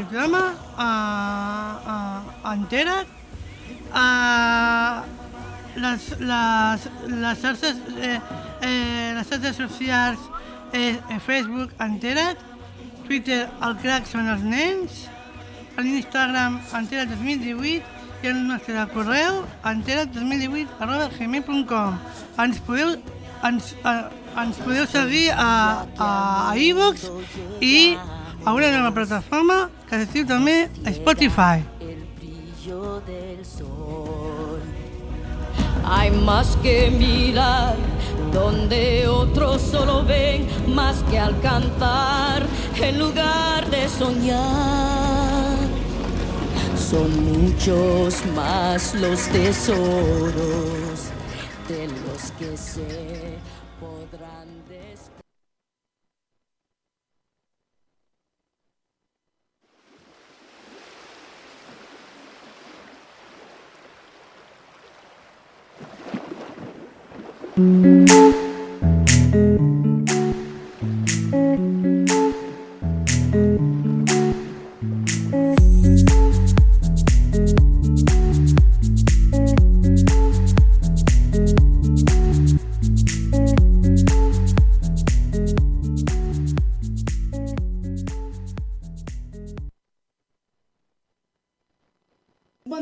diploma, uh, uh, entera't, uh, les, les, les xarxes, eh, eh, les xarxes socials, eh, Facebook, entera't, Twitter, el crack són els nens, a l'Instagram, entera't 2018, i el nostre correu, entera't2018 arroba gmail.com. Ens podeu, ens, eh, ens podeu seguir a, a, a iVox i a una nova plataforma que es diu també Spotify. el brillo del sol. Hay más que mirar donde otros solo ven más que alcanzar en lugar de soñar. Son muchos más los tesoros de los que se Bon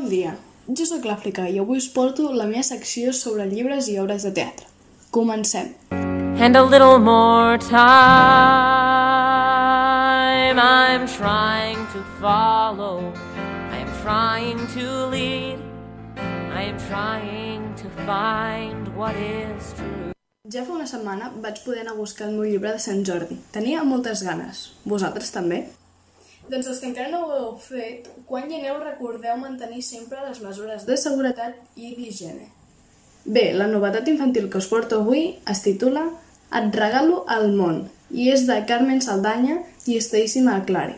dia, jo sóc l'Àfrica i avui us porto la meva secció sobre llibres i obres de teatre. Comencem. and a little more time. I'm trying to follow, I'm trying to lead, I'm trying to find what is true. Ja fa una setmana vaig poder anar a buscar el meu llibre de Sant Jordi. Tenia moltes ganes. Vosaltres també? Doncs els que encara no ho heu fet, quan hi aneu recordeu mantenir sempre les mesures de seguretat i d'higiene. Bé, la novetat infantil que us porto avui es titula Et regalo al món i és de Carmen Saldanya i Stacy McClary.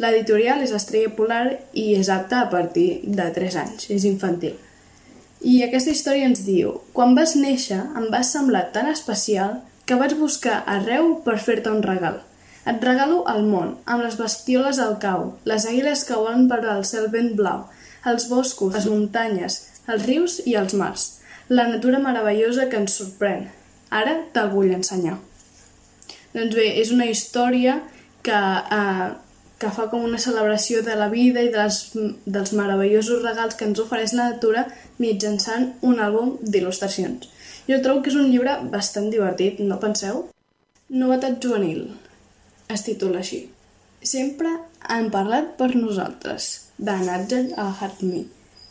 L'editorial és Estrella Polar i és apta a partir de 3 anys, és infantil. I aquesta història ens diu Quan vas néixer em vas semblar tan especial que vaig buscar arreu per fer-te un regal. Et regalo el món, amb les bestioles al cau, les àguiles que volen per al cel ben blau, els boscos, les muntanyes, els rius i els mars, la natura meravellosa que ens sorprèn. Ara te'l vull ensenyar. Doncs bé, és una història que, eh, que fa com una celebració de la vida i de les, dels meravellosos regals que ens ofereix la natura mitjançant un àlbum d'il·lustracions. Jo trobo que és un llibre bastant divertit, no penseu? Novetat juvenil. Es titula així. Sempre han parlat per nosaltres, de Nigel al-Hatmi.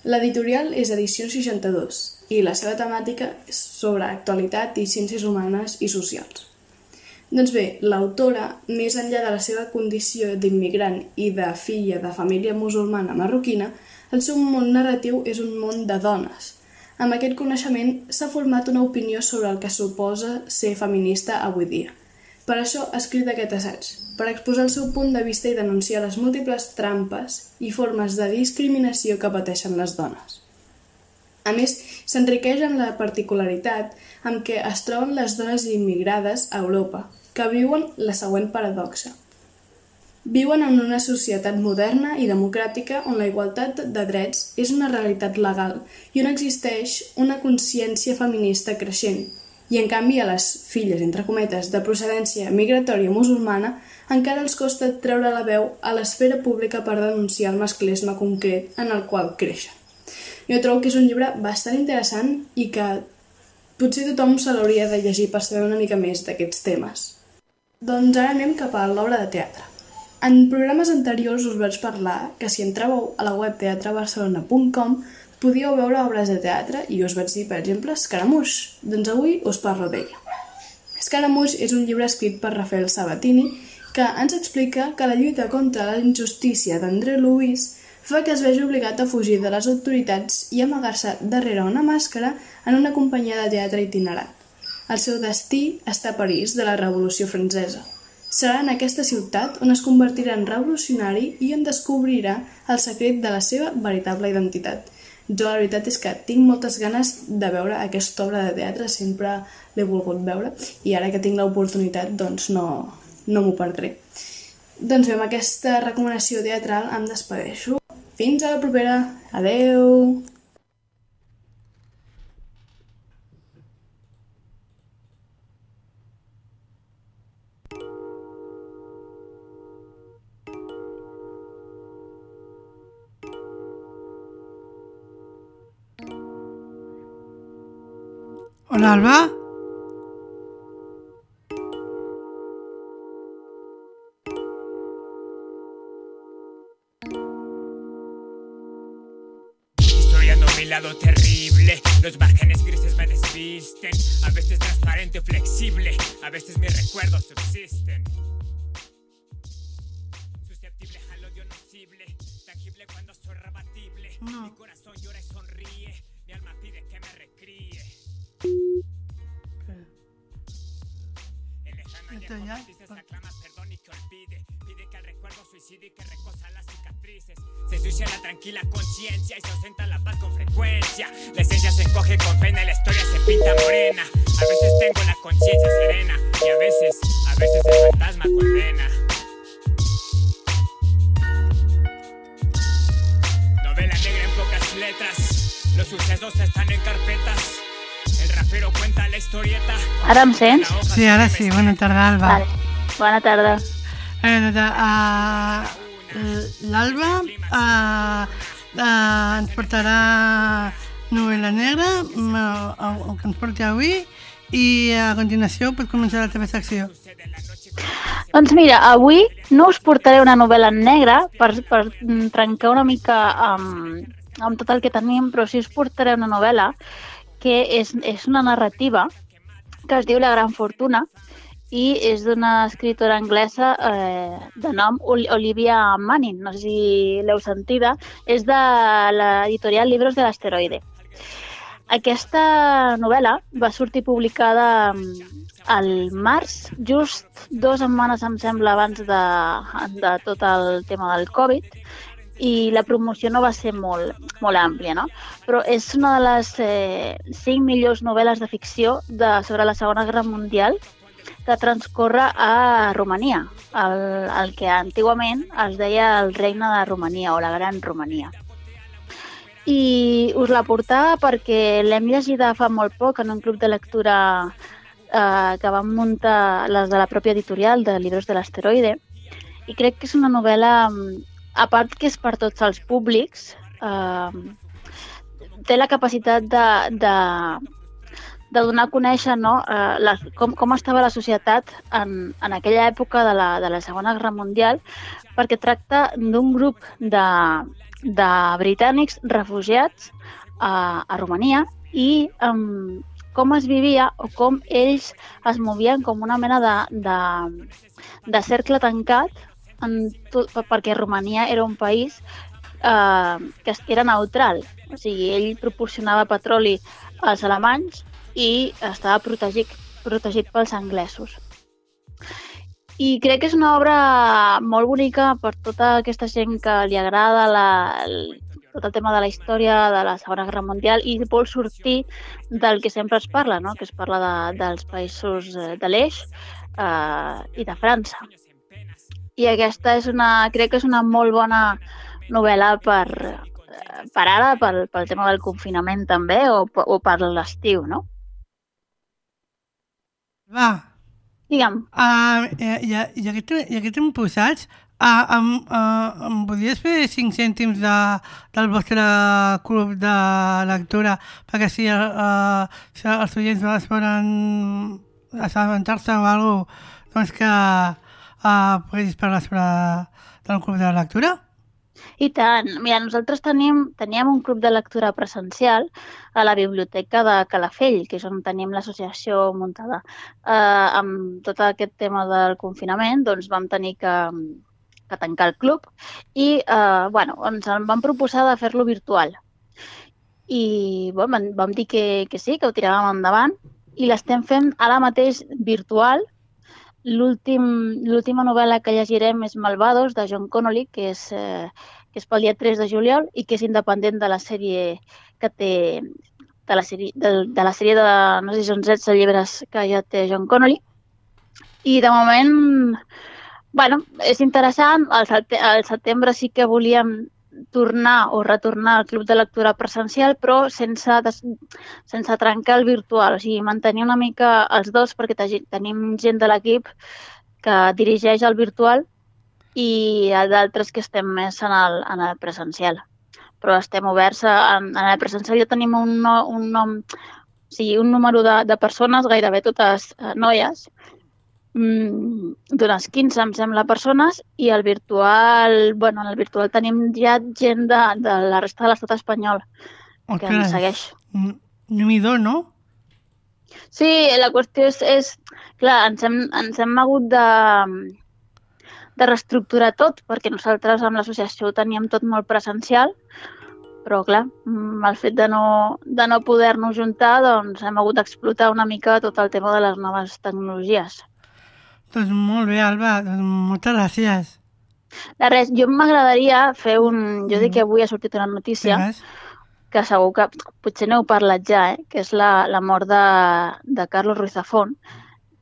L'editorial és Edició 62 i la seva temàtica és sobre actualitat i ciències humanes i socials. Doncs bé, l'autora, més enllà de la seva condició d'immigrant i de filla de família musulmana marroquina, el seu món narratiu és un món de dones. Amb aquest coneixement s'ha format una opinió sobre el que suposa ser feminista avui dia. Per això ha escrit aquest assaig, per exposar el seu punt de vista i denunciar les múltiples trampes i formes de discriminació que pateixen les dones. A més, s'enriqueix amb la particularitat amb què es troben les dones immigrades a Europa, que viuen la següent paradoxa. Viuen en una societat moderna i democràtica on la igualtat de drets és una realitat legal i on existeix una consciència feminista creixent, i en canvi a les filles, entre cometes, de procedència migratòria musulmana encara els costa treure la veu a l'esfera pública per denunciar el masclisme concret en el qual creixen. Jo trobo que és un llibre bastant interessant i que potser tothom se l'hauria de llegir per saber una mica més d'aquests temes. Doncs ara anem cap a l'obra de teatre. En programes anteriors us vaig parlar que si entràveu a la web teatrebarcelona.com podíeu veure obres de teatre i us vaig dir, per exemple, Escaramuix. Doncs avui us parlo d'ella. Escaramuix és un llibre escrit per Rafael Sabatini que ens explica que la lluita contra la injustícia d'André Luis fa que es vegi obligat a fugir de les autoritats i amagar-se darrere una màscara en una companyia de teatre itinerant. El seu destí està a París de la Revolució Francesa. Serà en aquesta ciutat on es convertirà en revolucionari i on descobrirà el secret de la seva veritable identitat. Jo la veritat és que tinc moltes ganes de veure aquesta obra de teatre, sempre l'he volgut veure i ara que tinc l'oportunitat doncs no, no m'ho perdré. Doncs bé, amb aquesta recomanació teatral em despedeixo. Fins a la propera. Adeu! Hola, Alba. Los márgenes grises me desvisten, a veces transparente o flexible, a veces mis recuerdos subsisten. Susceptible al odio nocible, tangible cuando soy rebatible, No. mi corazón llora y sonríe, mi alma pide que me recríe. En lejano matices aclama perdón y que olvide. Pide que el recuerdo suicide y que recosa las cicatrices. Se sucia la tranquila conciencia y se ausenta la paz con frecuencia. La encoge con pena la historia se pinta morena A veces tengo la conciencia serena Y a veces, a veces el fantasma condena Novela negra en pocas letras Los sucesos están en carpetas El rapero cuenta la historieta? La hoja Sí, se sí. Bona tarda, Alba. Vale. Bona tarda. Eh, doncs, uh, L'Alba uh, uh, ens portarà novel·la negra, mm, el, el que ens porti avui, i a continuació pot començar la teva secció. Doncs mira, avui no us portaré una novel·la en negre per, per mm, trencar una mica amb, amb tot el que tenim, però sí us portaré una novel·la que és, és una narrativa que es diu La gran fortuna i és d'una escritora anglesa eh, de nom Ol- Olivia Manning, no sé si l'heu sentida, és de l'editorial Libros de l'asteroide. Aquesta novel·la va sortir publicada mm, al març, just dues setmanes, em sembla, abans de, de tot el tema del Covid, i la promoció no va ser molt, molt àmplia, no? Però és una de les eh, cinc millors novel·les de ficció de, sobre la Segona Guerra Mundial que transcorre a Romania, el, el que antigament es deia el Regne de Romania o la Gran Romania. I us la portava perquè l'hem llegida fa molt poc en un club de lectura eh, que van muntar les de la pròpia editorial de Libros de l'asteroide. I crec que és una novel·la, mm, a part que és per tots els públics, eh, té la capacitat de, de, de donar a conèixer no, eh, la, com, com estava la societat en, en aquella època de la, de la Segona Guerra Mundial, perquè tracta d'un grup de, de britànics refugiats a, a Romania i um, com es vivia o com ells es movien com una mena de, de, de cercle tancat en tot, perquè Romania era un país eh, que era neutral. O sigui, ell proporcionava petroli als alemanys i estava protegit, protegit pels anglesos. I crec que és una obra molt bonica per tota aquesta gent que li agrada la, el, tot el tema de la història de la Segona Guerra Mundial i vol sortir del que sempre es parla, no? que es parla de, dels països eh, de l'eix eh, i de França. I aquesta és una, crec que és una molt bona novel·la per, eh, per ara, pel, pel tema del confinament també, o, o per l'estiu, no? Va, Digue'm. uh, i, i, aquest, i hem posats, uh, em, uh, em podries fer 5 cèntims de, del vostre club de lectura perquè si, uh, si els oients es poden assabentar-se o alguna cosa, doncs que uh, poguessis parlar sobre del club de lectura? I tant. Mira, nosaltres tenim, teníem un club de lectura presencial a la biblioteca de Calafell, que és on tenim l'associació muntada. Eh, amb tot aquest tema del confinament, doncs vam tenir que, que tancar el club i eh, bueno, ens en vam proposar de fer-lo virtual. I bueno, vam dir que, que sí, que ho tiràvem endavant i l'estem fent ara mateix virtual. L'últim- L'última novel·la que llegirem és Malvados, de John Connolly, que és, eh, que és pel dia 3 de juliol i que és independent de la sèrie que té de la sèrie de, de, la sèrie de no sé si són 16 llibres que ja té John Connolly. I de moment bueno, és interessant. Al, al setembre sí que volíem tornar o retornar al club de lectura presencial, però sense, des, sense trencar el virtual, o sigui, mantenir una mica els dos perquè tenim gent de l'equip que dirigeix el virtual i d'altres que estem més en el, en el presencial. Però estem oberts a, en, en el presencial ja tenim un, no, un nom, o sigui, un número de, de persones, gairebé totes eh, noies, d'unes 15, em sembla, persones, i el virtual, bueno, en el virtual tenim ja gent de, de la resta de l'estat espanyol Oh, que ens segueix. Numido, no? Sí, la qüestió és, és clar, ens hem, ens hem hagut de, de reestructurar tot, perquè nosaltres amb l'associació ho teníem tot molt presencial, però clar, mm, el fet de no, de no poder-nos juntar, doncs hem hagut d'explotar una mica tot el tema de les noves tecnologies. Doncs molt bé, Alba, doncs moltes gràcies. De res, jo m'agradaria fer un... Jo dic que avui ha sortit una notícia Digues. que segur que potser n'heu parlat ja, eh? que és la, la mort de, de Carlos Ruiz Zafón,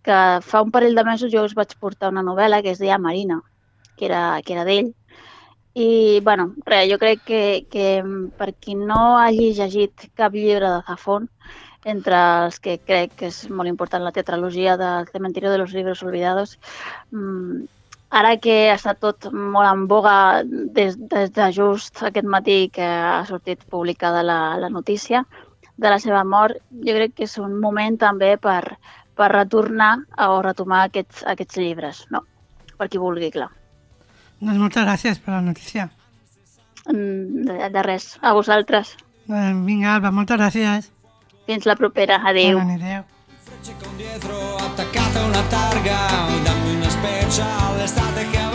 que fa un parell de mesos jo us vaig portar una novel·la que es deia Marina, que era, que era d'ell. I, bueno, res, jo crec que, que per qui no hagi llegit cap llibre de Zafón, entre els que crec que és molt important la tetralogia del Cementerio de los Libros Olvidados, mmm, ara que està tot molt en boga des, des de just aquest matí que ha sortit publicada la, la notícia de la seva mort, jo crec que és un moment també per, per retornar o retomar aquests, aquests llibres, no? per qui vulgui, clar. Doncs moltes gràcies per la notícia. Mm, De, de res, a vosaltres. Doncs vinga, Alba, moltes gràcies. Fins la propera, adéu. Bona nit, adéu. Con dietro attaccata a una targa Dammi una special, l'estate che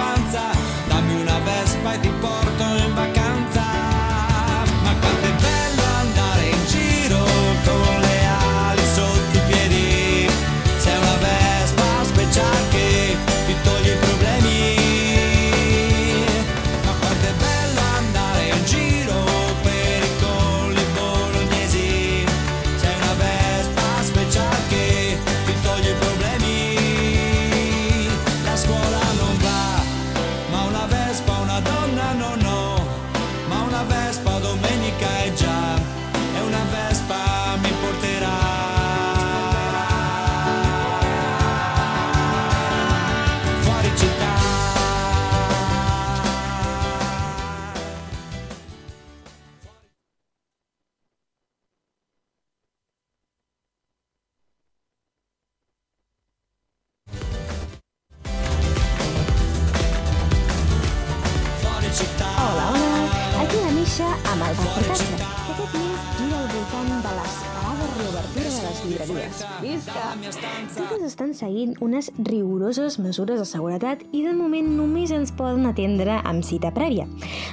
seguint unes rigoroses mesures de seguretat i de moment només ens poden atendre amb cita prèvia.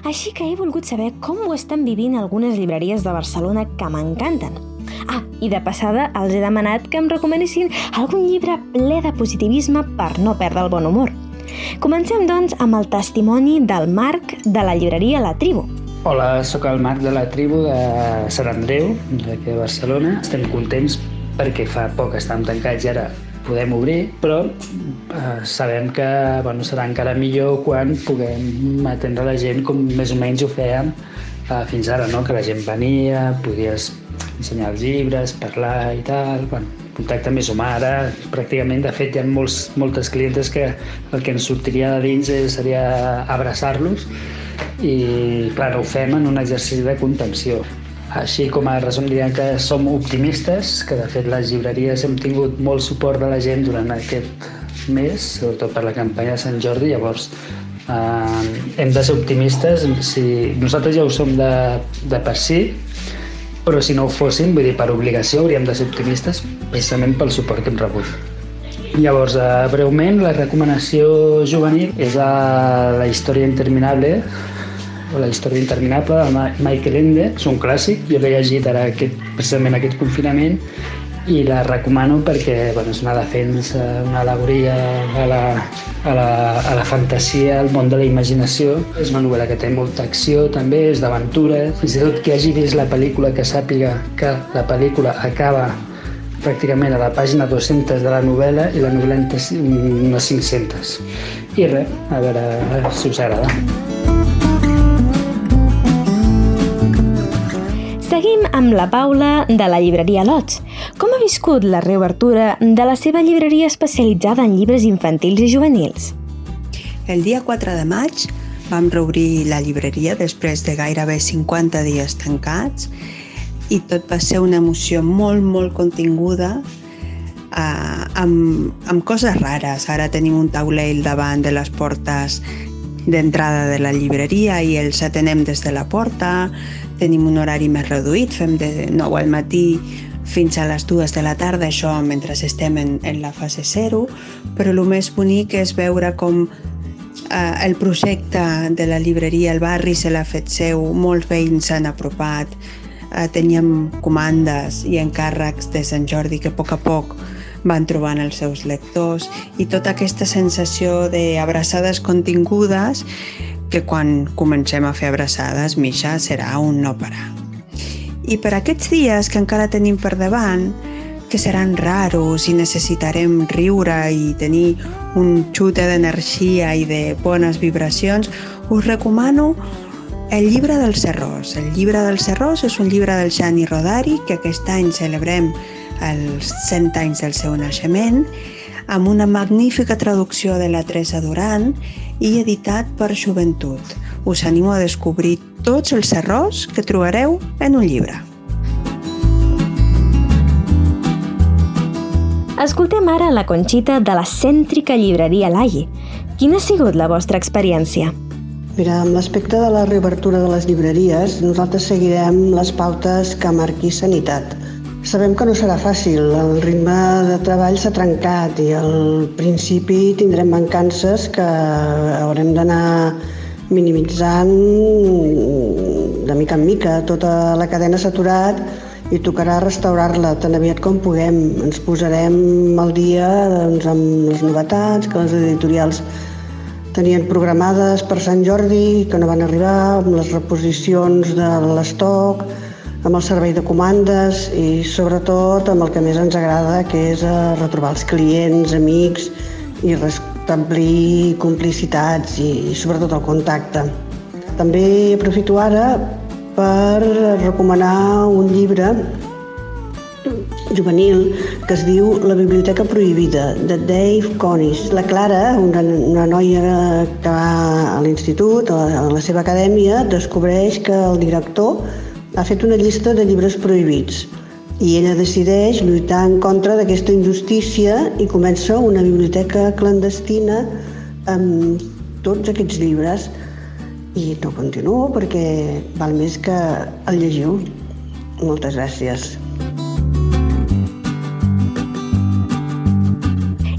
Així que he volgut saber com ho estan vivint algunes llibreries de Barcelona que m'encanten. Ah, i de passada els he demanat que em recomanessin algun llibre ple de positivisme per no perdre el bon humor. Comencem, doncs, amb el testimoni del Marc de la llibreria La Tribu. Hola, sóc el Marc de la tribu de Sant Andreu, d'aquí de Barcelona. Estem contents perquè fa poc estàvem tancats i ara podem obrir, però eh, sabem que bueno, serà encara millor quan puguem atendre la gent com més o menys ho fèiem eh, fins ara, no? que la gent venia, podies ensenyar els llibres, parlar i tal, bueno, contacte més humà. Ara, pràcticament, de fet, hi ha molts, moltes clientes que el que ens sortiria de dins seria abraçar-los i, clar, ho fem en un exercici de contenció. Així com a resum diríem que som optimistes, que de fet les llibreries hem tingut molt suport de la gent durant aquest mes, sobretot per la campanya de Sant Jordi, llavors eh, hem de ser optimistes, si nosaltres ja ho som de, de per si, però si no ho fóssim, vull dir, per obligació hauríem de ser optimistes precisament pel suport que hem rebut. Llavors, eh, breument, la recomanació juvenil és a La història interminable, o La història interminable, de Michael Ende. És un clàssic, jo l'he llegit ara aquest, precisament aquest confinament i la recomano perquè bueno, és una defensa, una alegoria a la, a, la, a la fantasia, al món de la imaginació. És una novel·la que té molta acció també, és d'aventura. Fins i tot qui hagi vist la pel·lícula que sàpiga que la pel·lícula acaba pràcticament a la pàgina 200 de la novel·la i la novel·la en unes 500. I res, a veure si us agrada. Seguim amb la Paula de la llibreria Lots. Com ha viscut la reobertura de la seva llibreria especialitzada en llibres infantils i juvenils? El dia 4 de maig vam reobrir la llibreria després de gairebé 50 dies tancats i tot va ser una emoció molt, molt continguda eh, amb, amb coses rares. Ara tenim un taulell davant de les portes d'entrada de la llibreria i els atenem des de la porta, tenim un horari més reduït, fem de 9 al matí fins a les 2 de la tarda, això mentre estem en, en la fase 0, però el més bonic és veure com eh, el projecte de la llibreria El Barri se l'ha fet seu, molts veïns s'han apropat, eh, teníem comandes i encàrrecs de Sant Jordi que a poc a poc van trobant els seus lectors i tota aquesta sensació d'abraçades contingudes que quan comencem a fer abraçades, Misha, serà un no parar. I per aquests dies que encara tenim per davant, que seran raros i necessitarem riure i tenir un xute d'energia i de bones vibracions, us recomano el llibre del Serrós. El llibre del Serrós és un llibre del Jani Rodari que aquest any celebrem els 100 anys del seu naixement amb una magnífica traducció de la Teresa Duran i editat per Joventut. Us animo a descobrir tots els errors que trobareu en un llibre. Escoltem ara la Conxita de la cèntrica llibreria Lagi. Quina ha sigut la vostra experiència? Mira, amb l'aspecte de la reobertura de les llibreries, nosaltres seguirem les pautes que marqui Sanitat. Sabem que no serà fàcil, el ritme de treball s'ha trencat i al principi tindrem mancances que haurem d'anar minimitzant de mica en mica. Tota la cadena s'ha aturat i tocarà restaurar-la tan aviat com puguem. Ens posarem al dia doncs, amb les novetats que les editorials tenien programades per Sant Jordi, que no van arribar, amb les reposicions de l'estoc, amb el servei de comandes i sobretot amb el que més ens agrada, que és eh, retrobar els clients, amics i restablir complicitats i, i sobretot el contacte. També aprofito ara per recomanar un llibre juvenil que es diu La Biblioteca Prohibida, de Dave Conis. La Clara, una, una noia que va a l'institut, a la seva acadèmia, descobreix que el director ha fet una llista de llibres prohibits i ella decideix lluitar en contra d'aquesta injustícia i comença una biblioteca clandestina amb tots aquests llibres i no continuo perquè val més que el llegiu. Moltes gràcies.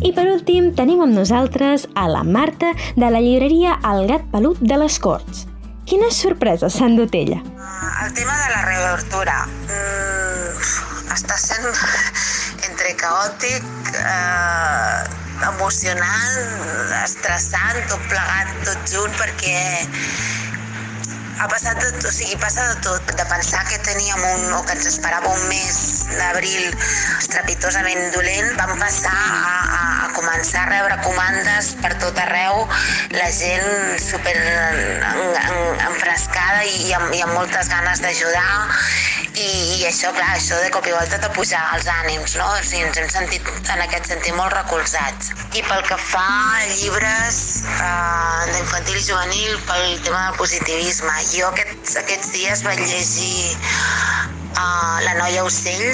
I per últim tenim amb nosaltres a la Marta de la llibreria El Gat Pelut de les Corts. Quines sorpreses s'han dut ella? El tema de la reobertura mm, està sent entre caòtic, eh, emocionant, estressant, tot plegat, tot junt, perquè ha passat de tot, o sigui, passa de tot, de pensar que teníem un, o que ens esperava un mes d'abril estrepitosament dolent, vam passar a, a, començar a rebre comandes per tot arreu, la gent super en, en, enfrescada i, i, amb, i amb moltes ganes d'ajudar, i, i això, clar, això de cop i volta de pujar els ànims, no? O sigui, ens hem sentit en aquest sentit molt recolzats. I pel que fa a llibres eh, d'infantil i juvenil, pel tema del positivisme, jo aquests, aquests dies vaig llegir uh, La noia ocell,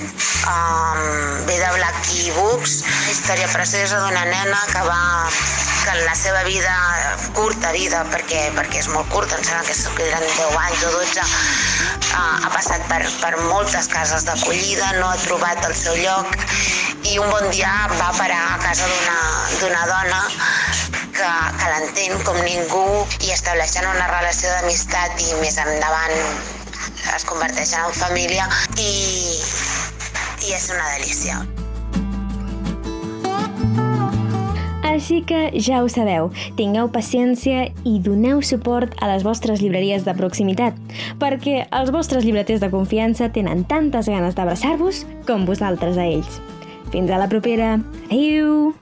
um, ve de Black Key Books, història preciosa d'una nena que va que en la seva vida, curta vida, perquè, perquè és molt curta, em sembla que eren 10 anys o 12, uh, ha passat per, per moltes cases d'acollida, no ha trobat el seu lloc. I un bon dia va parar a casa d'una dona que, que l'entén com ningú i estableixen una relació d'amistat i més endavant es converteixen en família i, i és una delícia. Així que ja ho sabeu, tingueu paciència i doneu suport a les vostres llibreries de proximitat, perquè els vostres llibreters de confiança tenen tantes ganes d'abraçar-vos com vosaltres a ells. Fins a la propera. Adéu!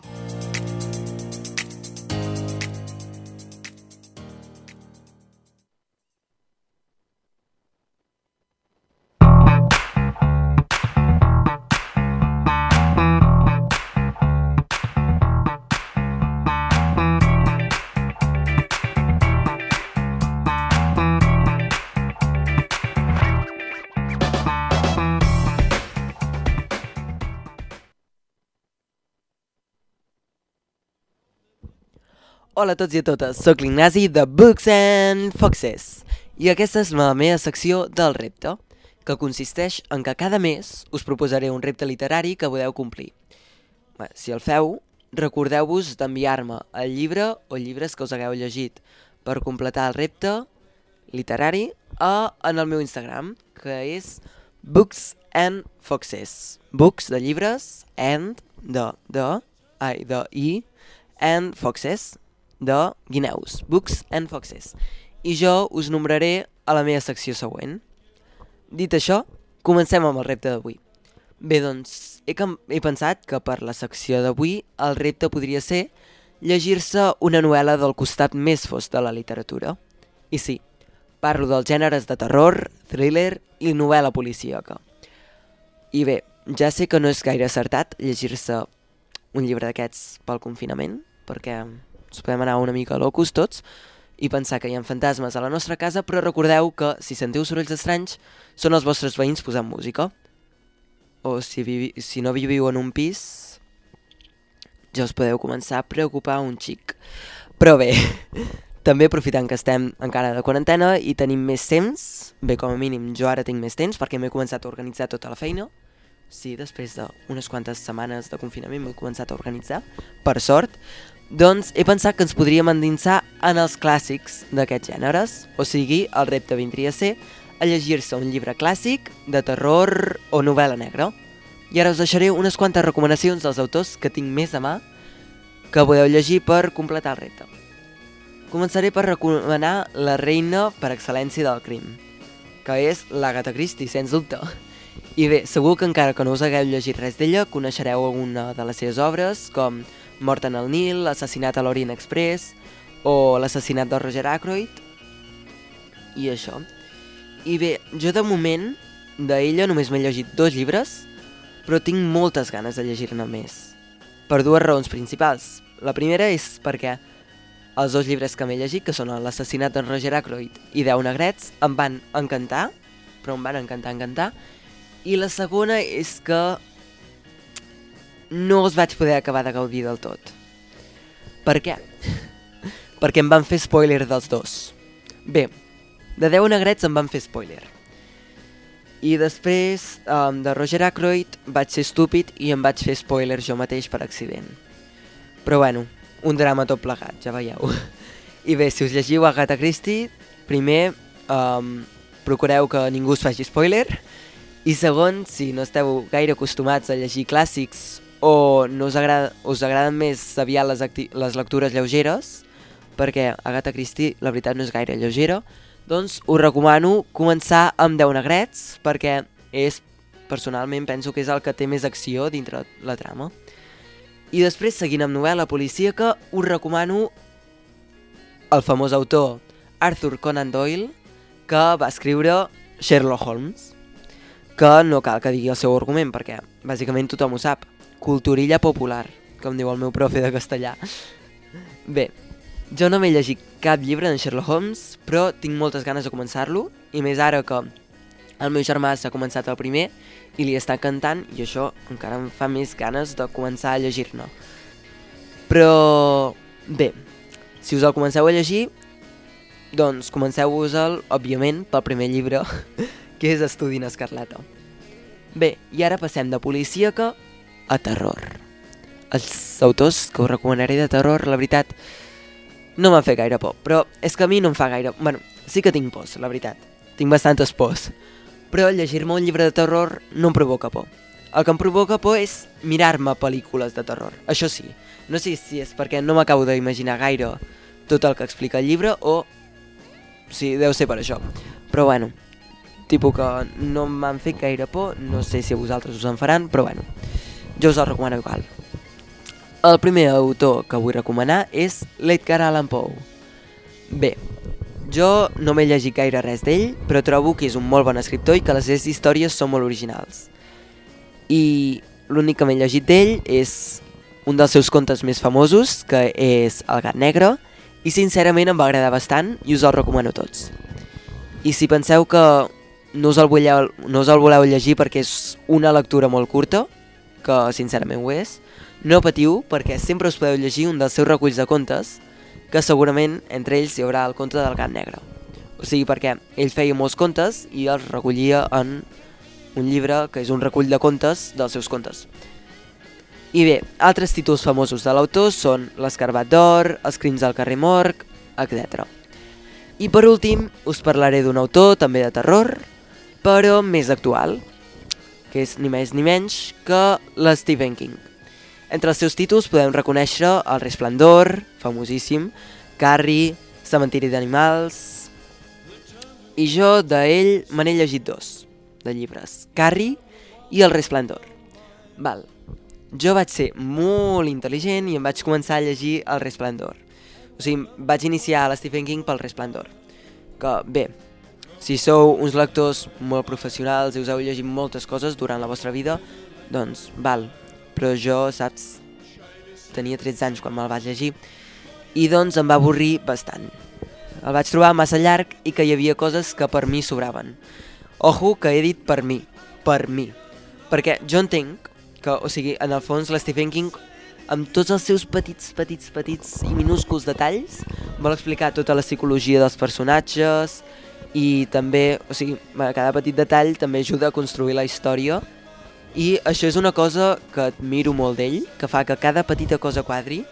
Hola a tots i a totes, sóc l'Ignasi de Books and Foxes i aquesta és la meva secció del repte, que consisteix en que cada mes us proposaré un repte literari que podeu complir. Bé, si el feu, recordeu-vos d'enviar-me el llibre o llibres que us hagueu llegit per completar el repte literari a, en el meu Instagram, que és Books and Foxes. Books de llibres, and de, de, ai, de i, and Foxes, de guineus, Books and Foxes. I jo us nombraré a la meva secció següent. Dit això, comencem amb el repte d'avui. Bé, doncs, he, he pensat que per la secció d'avui el repte podria ser llegir-se una novel·la del costat més fosc de la literatura. I sí, parlo dels gèneres de terror, thriller i novel·la policíaca. I bé, ja sé que no és gaire acertat llegir-se un llibre d'aquests pel confinament, perquè ens podem anar una mica locos tots i pensar que hi ha fantasmes a la nostra casa, però recordeu que si sentiu sorolls estranys són els vostres veïns posant música. O si, vivi, si no viviu en un pis, ja us podeu començar a preocupar un xic. Però bé, també aprofitant que estem encara de quarantena i tenim més temps, bé, com a mínim jo ara tinc més temps perquè m'he començat a organitzar tota la feina, sí, després d'unes quantes setmanes de confinament m'he començat a organitzar, per sort, doncs he pensat que ens podríem endinsar en els clàssics d'aquests gèneres, o sigui, el repte vindria a ser a llegir-se un llibre clàssic de terror o novel·la negra. I ara us deixaré unes quantes recomanacions dels autors que tinc més a mà que podeu llegir per completar el repte. Començaré per recomanar La reina per excel·lència del crim, que és l'Agatha Christie, sens dubte. I bé, segur que encara que no us hagueu llegit res d'ella, coneixereu alguna de les seves obres, com Mort en el Nil, Assassinat a l'Orient Express o L'assassinat de Roger Ackroyd i això. I bé, jo de moment d'ella només m'he llegit dos llibres, però tinc moltes ganes de llegir-ne més. Per dues raons principals. La primera és perquè els dos llibres que m'he llegit, que són L'assassinat d'en Roger Ackroyd i Deu negrets, em van encantar, però em van encantar, encantar. I la segona és que no els vaig poder acabar de gaudir del tot. Per què? Perquè em van fer spoiler dels dos. Bé, de 10 negrets em van fer spoiler. I després, um, de Roger Ackroyd, vaig ser estúpid i em vaig fer spoiler jo mateix per accident. Però bueno, un drama tot plegat, ja veieu. I bé, si us llegiu Agatha Christie, primer, um, procureu que ningú us faci spoiler, i segon, si no esteu gaire acostumats a llegir clàssics o no us, agrada, us agraden més aviat les, les lectures lleugeres, perquè Agatha Christie la veritat no és gaire lleugera, doncs us recomano començar amb 10 negrets, perquè és, personalment, penso que és el que té més acció dintre la trama. I després, seguint amb novel·la policíaca, us recomano el famós autor Arthur Conan Doyle, que va escriure Sherlock Holmes, que no cal que digui el seu argument, perquè bàsicament tothom ho sap. Culturilla popular, com diu el meu profe de castellà. Bé, jo no m'he llegit cap llibre d'en Sherlock Holmes, però tinc moltes ganes de començar-lo, i més ara que el meu germà s'ha començat el primer i li està cantant, i això encara em fa més ganes de començar a llegir-ne. Però, bé, si us el comenceu a llegir, doncs comenceu-vos-el, òbviament, pel primer llibre, que és Estudi en Escarlata. Bé, i ara passem de policíaca a terror. Els autors que us recomanaré de terror, la veritat, no m'han fet gaire por, però és que a mi no em fa gaire... Bueno, sí que tinc pors, la veritat. Tinc bastantes pors. Però llegir-me un llibre de terror no em provoca por. El que em provoca por és mirar-me pel·lícules de terror. Això sí, no sé si és perquè no m'acabo d'imaginar gaire tot el que explica el llibre o... Sí, deu ser per això. Però bueno, tipus que no m'han fet gaire por, no sé si a vosaltres us en faran, però bueno. Jo us el recomano igual. El primer autor que vull recomanar és l'Edgar Allan Poe. Bé, jo no m'he llegit gaire res d'ell, però trobo que és un molt bon escriptor i que les seves històries són molt originals. I l'únic que m'he llegit d'ell és un dels seus contes més famosos, que és El gat negre, i sincerament em va agradar bastant i us el recomano tots. I si penseu que no us, el voleu, no us el voleu llegir perquè és una lectura molt curta, que sincerament ho és, no patiu perquè sempre us podeu llegir un dels seus reculls de contes, que segurament entre ells hi haurà el conte del gat negre. O sigui, perquè ell feia molts contes i els recollia en un llibre que és un recull de contes dels seus contes. I bé, altres títols famosos de l'autor són L'Escarbat d'Or, Els crims del carrer Morg, etc. I per últim, us parlaré d'un autor també de terror, però més actual, que és ni més ni menys que la Stephen King. Entre els seus títols podem reconèixer El Resplendor, famosíssim, Carrie, Cementiri d'Animals... I jo d'ell me n'he llegit dos, de llibres, Carrie i El Resplendor. Val. Jo vaig ser molt intel·ligent i em vaig començar a llegir El Resplendor. O sigui, vaig iniciar la Stephen King pel Resplendor. Que, bé, si sou uns lectors molt professionals i us heu llegit moltes coses durant la vostra vida, doncs val. Però jo, saps, tenia 13 anys quan me'l vaig llegir i doncs em va avorrir bastant. El vaig trobar massa llarg i que hi havia coses que per mi sobraven. Ojo que he dit per mi, per mi. Perquè jo entenc que, o sigui, en el fons la Stephen King amb tots els seus petits, petits, petits i minúsculs detalls vol explicar tota la psicologia dels personatges i també, o sigui, cada petit detall també ajuda a construir la història i això és una cosa que admiro molt d'ell, que fa que cada petita cosa quadri,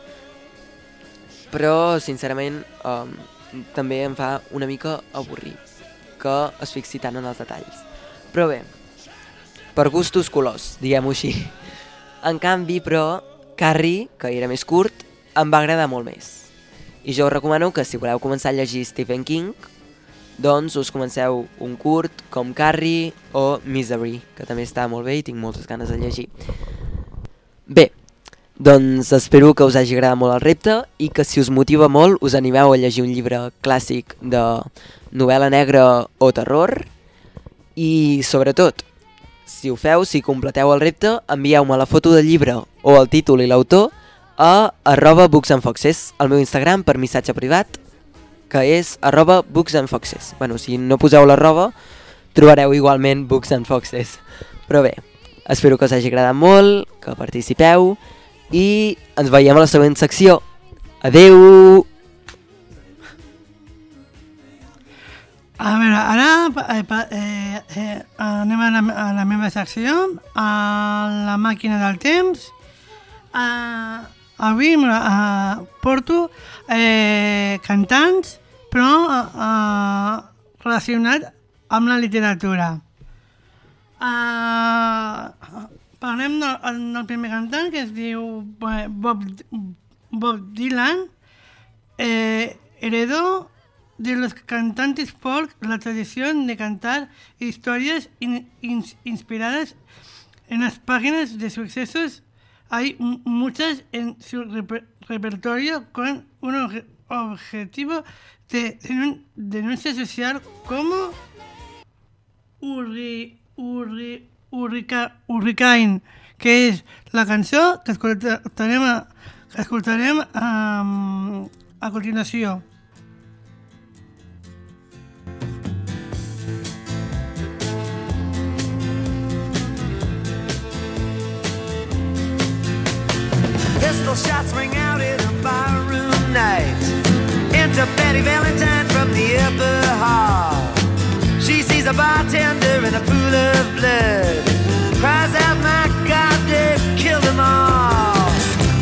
però sincerament um, també em fa una mica avorrir que es fixi tant en els detalls. Però bé, per gustos colors, diguem-ho així. En canvi, però, Carrie, que era més curt, em va agradar molt més. I jo us recomano que si voleu començar a llegir Stephen King, doncs us comenceu un curt com Carrie o Misery, que també està molt bé i tinc moltes ganes de llegir. Bé, doncs espero que us hagi agradat molt el repte i que si us motiva molt us animeu a llegir un llibre clàssic de novel·la negra o terror i sobretot, si ho feu, si completeu el repte, envieu-me la foto del llibre o el títol i l'autor a arroba booksandfoxes, al meu Instagram per missatge privat, que és arroba booksandfoxes. Bueno, si no poseu l'arroba, trobareu igualment Books and Foxes. Però bé, espero que us hagi agradat molt, que participeu i ens veiem a la següent secció. Adeu! A veure, ara eh, eh, eh, anem a la, a la meva secció, a la màquina del temps. Eh, avui eh, porto eh, cantants, però eh, relacionat amb la literatura. Eh, parlem del, del primer cantant, que es diu Bob, Bob Dylan. Eh, heredó de los cantantes folk la tradición de cantar historias in- ins- inspiradas en las páginas de sucesos. Hay muchas en su reper- repertorio con un obje- objetivo de denun- denuncia social como Urri, Urri, Urrica, Hurricane, que és la cançó que escoltarem a, que escoltarem a continuació. Shots ring out in a barroom night. Enter Betty Valentine from the upper hall. She sees a bartender in a pool of blood. Cries out, my God, they've killed them all.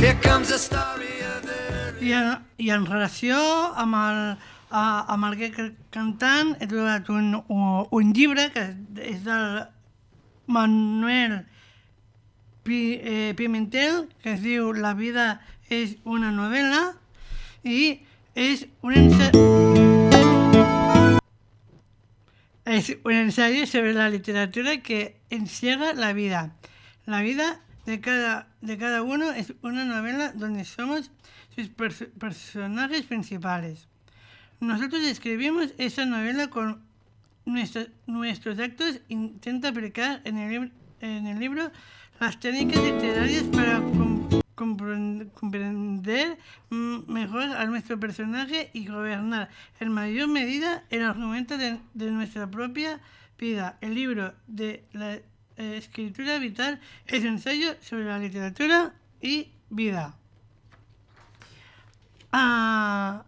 Here comes the story of the... I en, i en relació amb el, a, amb el que cantant he trobat un, un llibre que és del Manuel Eh, Pimentel que es La vida és una novel·la i és un ensayo, un sobre la literatura que encierra la vida. La vida de cada, de cada uno es una novela donde somos sus perso- personajes principales. Nosotros escribimos esa novela con nuestros, actos, intenta aplicar en el, en el libro las técnicas literarias para com- compren- comprender mm, mejor a nuestro personaje y gobernar en mayor medida el argumento de, de nuestra propia vida. El libro de la eh, escritura vital es un ensayo sobre la literatura y vida. Ah,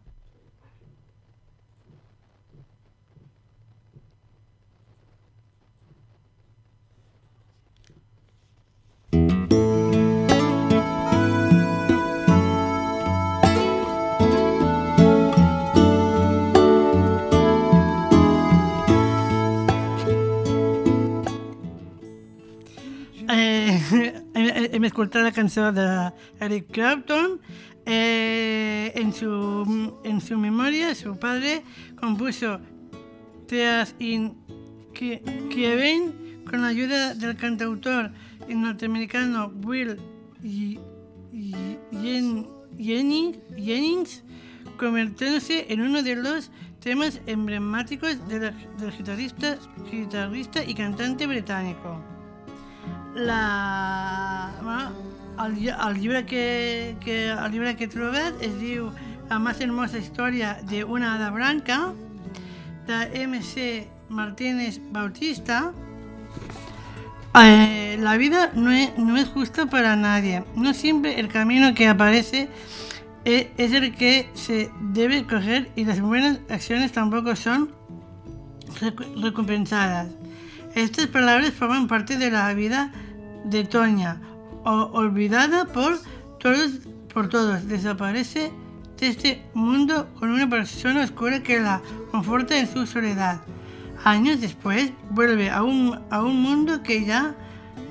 hem, escoltat la cançó d'Eric Clapton. Eh, en, su, en su memoria, su padre compuso Tears in Ki- Kieven con la ayuda del cantautor norteamericano Will Jennings, convirtiéndose en uno de los temas emblemáticos de la- del guitarrista, guitarrista y cantante británico. La, bueno, el, que, que, el llibre que he trobat es La más hermosa història d'una hada blanca de MC Martínez Bautista. Eh, la vida no es, no es justa para nadie. No siempre el camino que aparece e- es el que se debe coger y las buenas acciones tampoco son recompensadas. Estas palabras forman parte de la vida de Toña, olvidada por todos, por todos. Desaparece de este mundo con una persona oscura que la conforta en su soledad. Años después vuelve a un, a un mundo que ya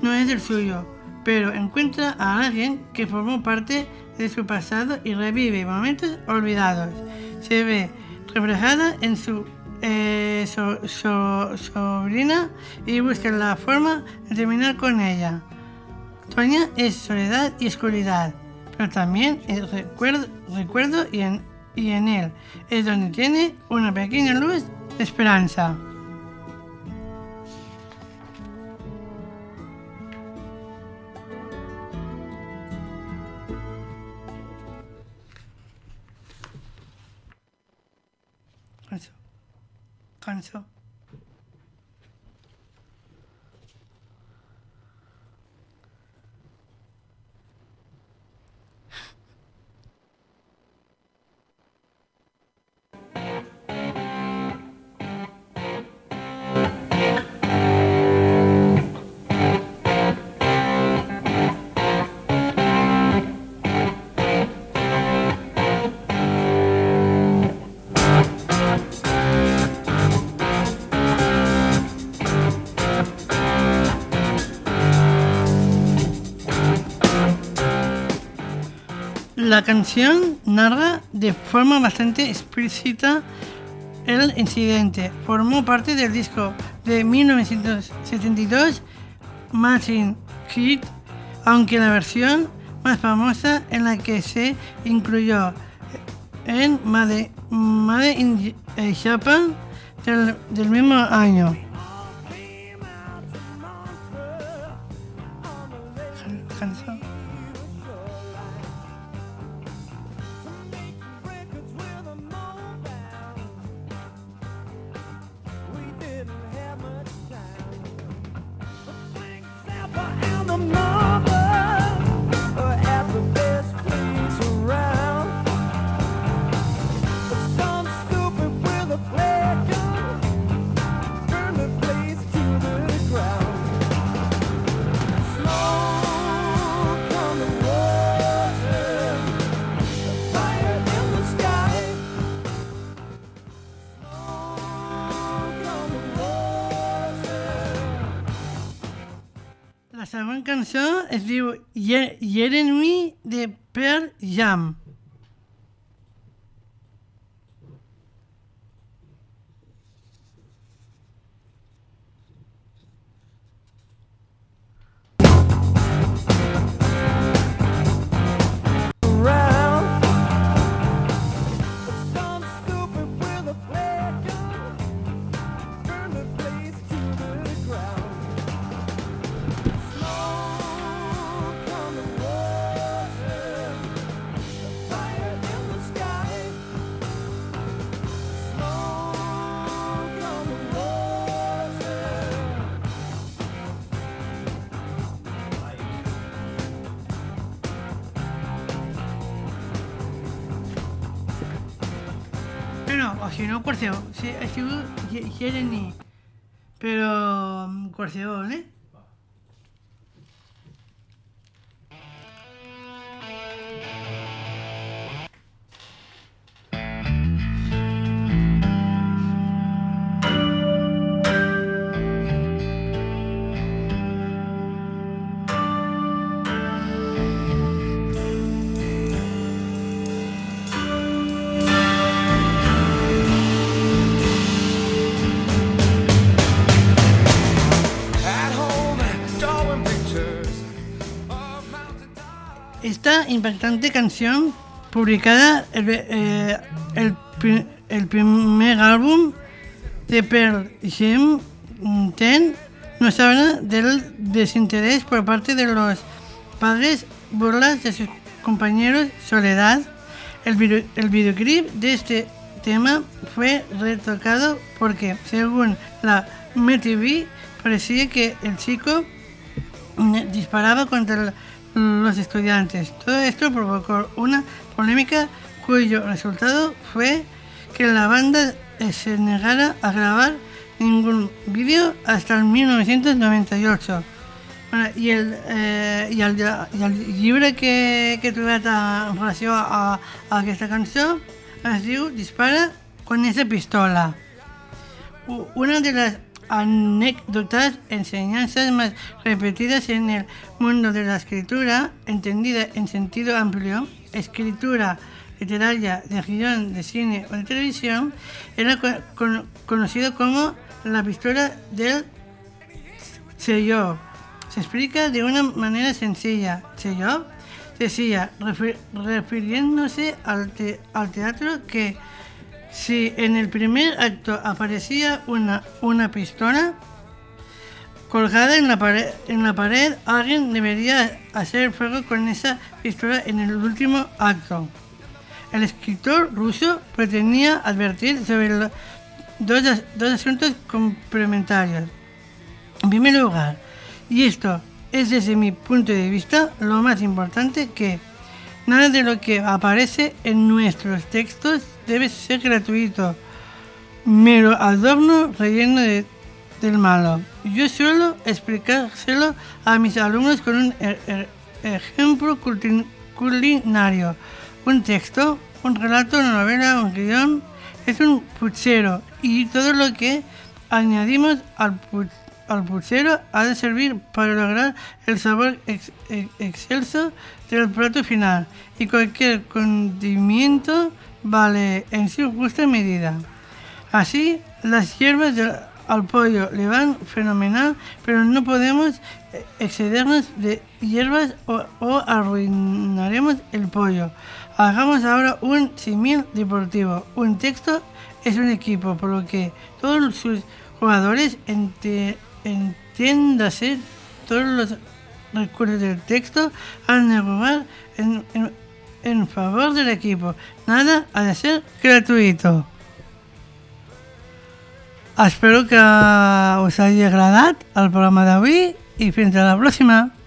no es el suyo, pero encuentra a alguien que formó parte de su pasado y revive momentos olvidados. Se ve reflejada en su eh, so- so- sobrina y busca la forma de terminar con ella. Toña es soledad y oscuridad, pero también es recuerdo, recuerdo y, en, y en él es donde tiene una pequeña luz de esperanza. La canción narra de forma bastante explícita el incidente. Formó parte del disco de 1972 Machine Kid, aunque la versión más famosa en la que se incluyó en Made, in Japan del mismo año. Es diu Ye- Jeremy de Pearl Jam. No, qualsevol. Sí, ha sigut Ye- Jeremy, però mm, qualsevol, eh? Impactante canción, publicada el, eh, el, pri- el primer álbum de Pearl Jam mm, 10, nos habla del desinterés por parte de los padres, burlas de sus compañeros, soledad. El, video- el videoclip de este tema fue retocado porque, según la MTV, parecía que el chico mm, disparaba contra el- los estudiantes. Todo esto provocó una polémica cuyo resultado fue que la banda eh, se negara a grabar ningún vídeo hasta el 1998. Bueno, i, el, eh, i, el, I el llibre que, que he trobat en relació a, a aquesta cançó es Dispara con esa pistola. Una de las anécdotas, enseñanzas más repetidas en el mundo de la escritura, entendida en sentido amplio, escritura literaria de guion de cine o de televisión, era co- con- conocido como la pistola del Chekhov. Se explica de una manera sencilla. Chekhov decía, refi- refiriéndose al, te- al teatro, que si en el primer acto aparecía una, una pistola colgada en la, pared, en la pared, alguien debería hacer fuego con esa pistola en el último acto. El escritor ruso pretendía advertir sobre lo- dos, dos asuntos complementarios. En primer lugar, y esto es desde mi punto de vista lo más importante que nada de lo que aparece en nuestros textos debe ser gratuito, mero adorno relleno de- del malo. Yo suelo explicárselo a mis alumnos con un e- e- ejemplo culti- culinario. Un texto, un relato, una novela, un guion, es un puchero y todo lo que añadimos al, pu- al puchero ha de servir para lograr el sabor ex- ex- excelso del plato final y cualquier condimento vale en su justa medida. Así, las hierbas del- al pollo le van fenomenal, pero no podemos eh, excedernos de hierbas o, arruinaremos el pollo. Hagamos ahora un símil deportivo. Un texto es un equipo, por lo que todos sus jugadores, ente- entiéndase, todos los recursos del texto han de jugar en favor del equipo. Nada ha de ser gratuito. Espero que us hagi agradat el programa d'avui i fins a la pròxima.